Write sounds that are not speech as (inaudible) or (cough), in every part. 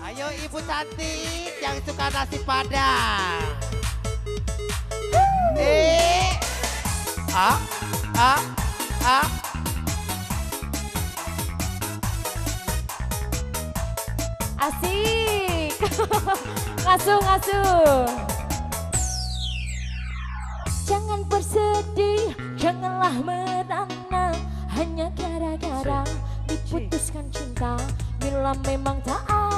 Ayo Ibu cantik yang suka nasi padang. Eh, ah, ah, ah. Asik. (laughs) ngasuh, ngasuh. Jangan bersedih, janganlah merana. Hanya gara-gara diputuskan cinta. Bila memang tak ada.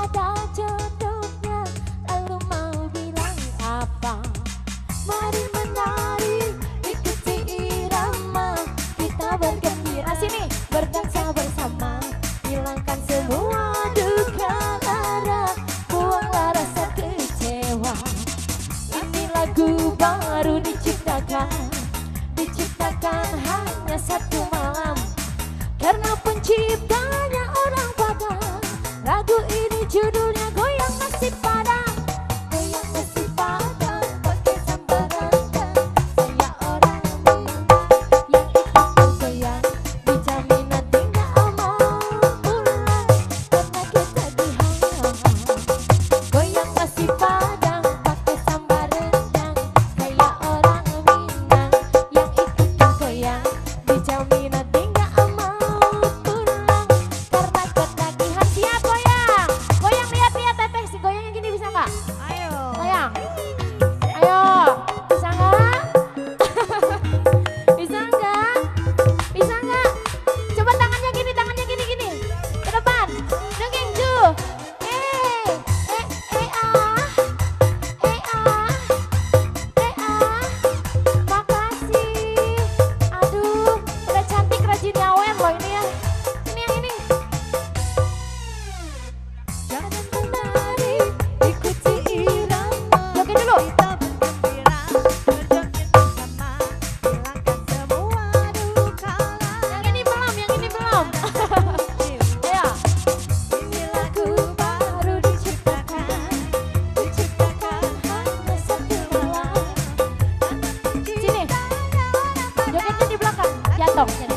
hanya satu malam. Karena penciptanya orang tổng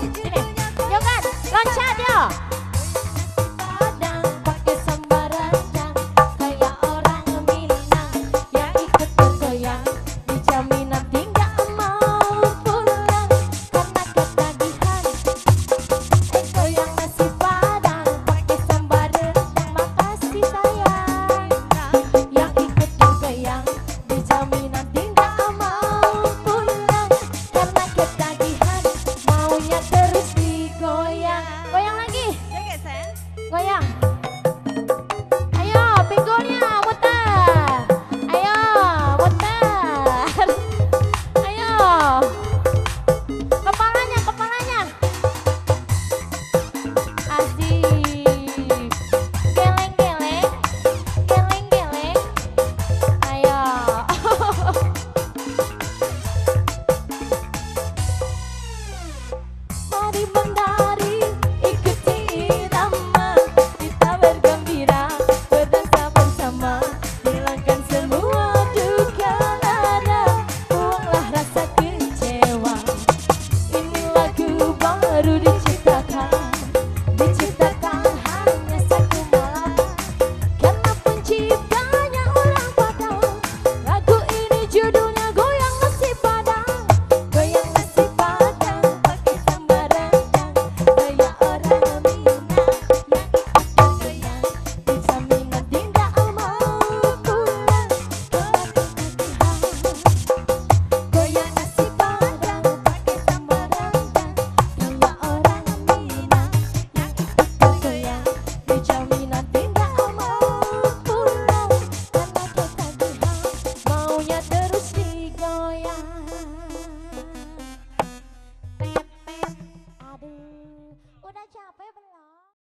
Udah capek